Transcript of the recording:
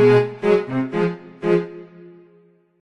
Yeah.